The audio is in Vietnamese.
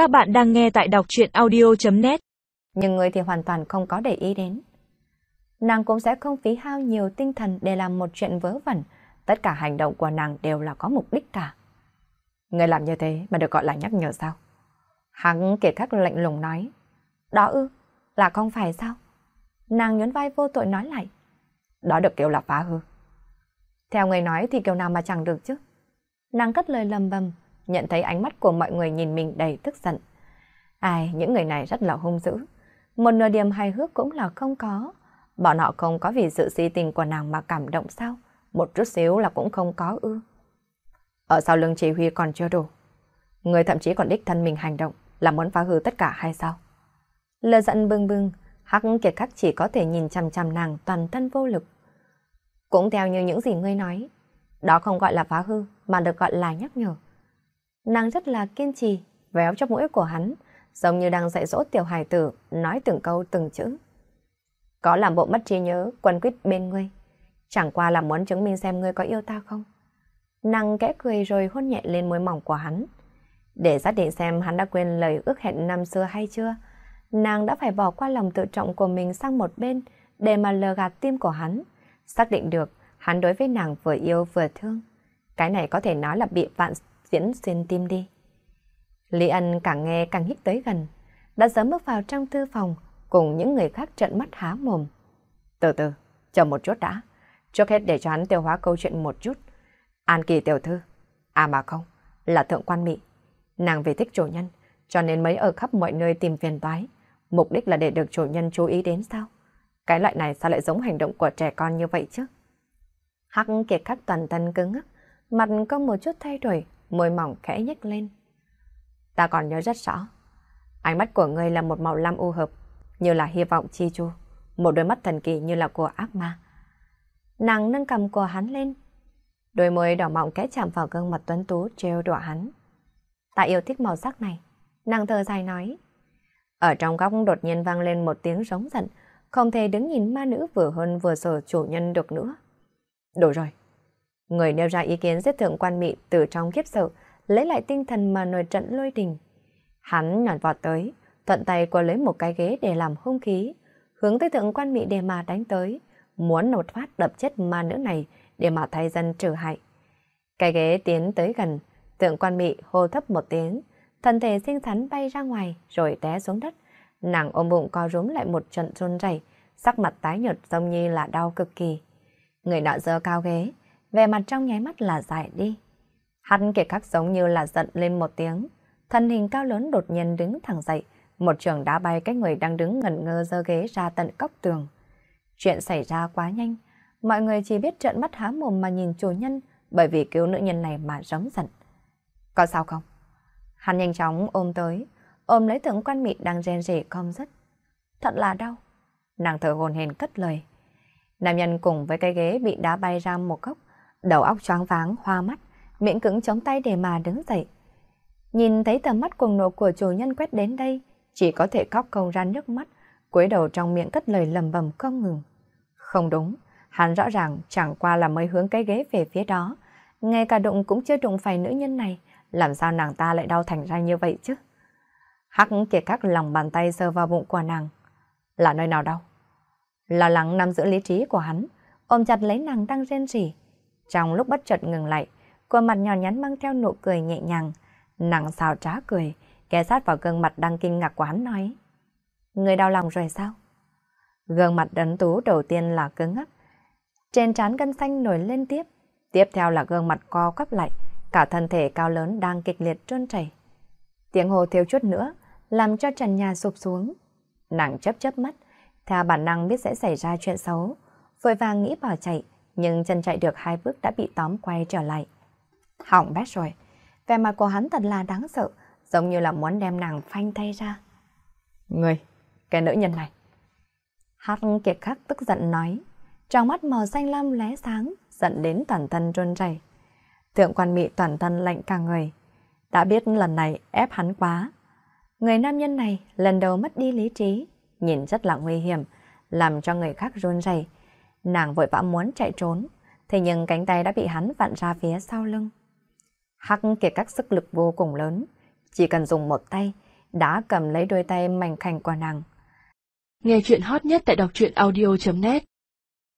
Các bạn đang nghe tại đọc chuyện audio.net Nhưng người thì hoàn toàn không có để ý đến. Nàng cũng sẽ không phí hao nhiều tinh thần để làm một chuyện vớ vẩn. Tất cả hành động của nàng đều là có mục đích cả. Người làm như thế mà được gọi là nhắc nhở sao? Hắn kể các lạnh lùng nói. Đó ư, là không phải sao? Nàng nhún vai vô tội nói lại. Đó được kêu là phá hư. Theo người nói thì kiểu nào mà chẳng được chứ. Nàng cất lời lầm bầm, nhận thấy ánh mắt của mọi người nhìn mình đầy tức giận. Ai, những người này rất là hung dữ. Một nửa điểm hài hước cũng là không có. Bọn họ không có vì sự si tình của nàng mà cảm động sao? Một chút xíu là cũng không có ư. Ở sau lưng chỉ huy còn chưa đủ. Người thậm chí còn đích thân mình hành động là muốn phá hư tất cả hay sao? Lờ giận bưng bưng, Hắc kiệt khắc chỉ có thể nhìn chằm chằm nàng toàn thân vô lực. Cũng theo như những gì ngươi nói, đó không gọi là phá hư mà được gọi là nhắc nhở. Nàng rất là kiên trì, véo cho mũi của hắn, giống như đang dạy dỗ tiểu hài tử, nói từng câu từng chữ. Có làm bộ mất trí nhớ, quân quyết bên ngươi. Chẳng qua là muốn chứng minh xem ngươi có yêu ta không. Nàng kẽ cười rồi hôn nhẹ lên môi mỏng của hắn. Để xác định xem hắn đã quên lời ước hẹn năm xưa hay chưa, nàng đã phải bỏ qua lòng tự trọng của mình sang một bên để mà lờ gạt tim của hắn. Xác định được hắn đối với nàng vừa yêu vừa thương. Cái này có thể nói là bị vạn diễn xuyên tim đi. Lý Ân càng nghe càng hít tới gần, đã sớm bước vào trong thư phòng cùng những người khác trợn mắt há mồm. Từ từ, chờ một chút đã. Trước hết để cho hắn tiêu hóa câu chuyện một chút. An kỳ tiểu thư. À mà không, là thượng quan mị. Nàng vì thích chủ nhân, cho nên mới ở khắp mọi nơi tìm phiền toái. Mục đích là để được chủ nhân chú ý đến sao? Cái loại này sao lại giống hành động của trẻ con như vậy chứ? Hắc kiệt khắc toàn thân cứng ngắc, mặt có một chút thay đổi, môi mỏng khẽ nhếch lên. Ta còn nhớ rất rõ. Ánh mắt của ngươi là một màu lam u hợp, như là hy vọng chi chu, một đôi mắt thần kỳ như là của ác ma. Nàng nâng cầm của hắn lên, đôi môi đỏ mọng kẽ chạm vào gương mặt tuấn tú treo đọa hắn. Ta yêu thích màu sắc này, nàng thờ dài nói. Ở trong góc đột nhiên vang lên một tiếng rống giận, không thể đứng nhìn ma nữ vừa hơn vừa sở chủ nhân được nữa. Đủ rồi. Người nêu ra ý kiến giết thượng quan mị từ trong kiếp sợ, lấy lại tinh thần mà nổi trận lôi đình. Hắn nhọn vọt tới, thuận tay qua lấy một cái ghế để làm hung khí, hướng tới thượng quan mị để mà đánh tới, muốn nột phát đập chết ma nữ này để mà thay dân trừ hại. Cái ghế tiến tới gần, thượng quan mị hô thấp một tiếng, thân thể xinh xắn bay ra ngoài rồi té xuống đất. Nàng ôm bụng co rúm lại một trận run rẩy, sắc mặt tái nhợt giống như là đau cực kỳ. Người nọ dơ cao ghế, vẻ mặt trong nháy mắt là giải đi. Hắn kể khắc giống như là giận lên một tiếng, thân hình cao lớn đột nhiên đứng thẳng dậy, một trường đá bay cái người đang đứng ngẩn ngơ dơ ghế ra tận góc tường. Chuyện xảy ra quá nhanh, mọi người chỉ biết trợn mắt há mồm mà nhìn chủ nhân bởi vì cứu nữ nhân này mà giống giận. Có sao không? Hắn nhanh chóng ôm tới, ôm lấy thượng quan mị đang rên rỉ không dứt. Thật là đau. Nàng thở hồn hển cất lời. Nam nhân cùng với cái ghế bị đá bay ra một góc, đầu óc choáng váng, hoa mắt, miệng cứng chống tay để mà đứng dậy. Nhìn thấy tầm mắt cuồng nộ của chủ nhân quét đến đây, chỉ có thể khóc không ra nước mắt, cúi đầu trong miệng cất lời lầm bầm không ngừng. Không đúng, hắn rõ ràng chẳng qua là mới hướng cái ghế về phía đó, ngay cả đụng cũng chưa đụng phải nữ nhân này, làm sao nàng ta lại đau thành ra như vậy chứ? Hắc kiệt các lòng bàn tay sờ vào bụng của nàng. Là nơi nào đau? Lo lắng nằm giữa lý trí của hắn, ôm chặt lấy nàng đang rên rỉ. Trong lúc bất chợt ngừng lại, khuôn mặt nhỏ nhắn mang theo nụ cười nhẹ nhàng, nàng xào trá cười, ghé sát vào gương mặt đang kinh ngạc của hắn nói. Người đau lòng rồi sao? Gương mặt đấn tú đầu tiên là cứng ngắc. Trên trán gân xanh nổi lên tiếp, tiếp theo là gương mặt co quắp lại, cả thân thể cao lớn đang kịch liệt trơn chảy. Tiếng hồ thiếu chút nữa, làm cho trần nhà sụp xuống. Nàng chấp chấp mắt, theo bản năng biết sẽ xảy ra chuyện xấu, vội vàng nghĩ bỏ chạy, nhưng chân chạy được hai bước đã bị tóm quay trở lại. Hỏng bét rồi, vẻ mặt của hắn thật là đáng sợ, giống như là muốn đem nàng phanh tay ra. Người, cái nữ nhân này. Hát kiệt khắc tức giận nói, trong mắt màu xanh lam lóe sáng, giận đến toàn thân run rẩy. Thượng quan mị toàn thân lạnh cả người, đã biết lần này ép hắn quá. Người nam nhân này lần đầu mất đi lý trí, nhìn rất là nguy hiểm, làm cho người khác run rẩy. Nàng vội vã muốn chạy trốn, thế nhưng cánh tay đã bị hắn vặn ra phía sau lưng. Hắc kiệt các sức lực vô cùng lớn, chỉ cần dùng một tay, đã cầm lấy đôi tay mảnh khảnh của nàng. Nghe chuyện hot nhất tại đọc truyện audio.net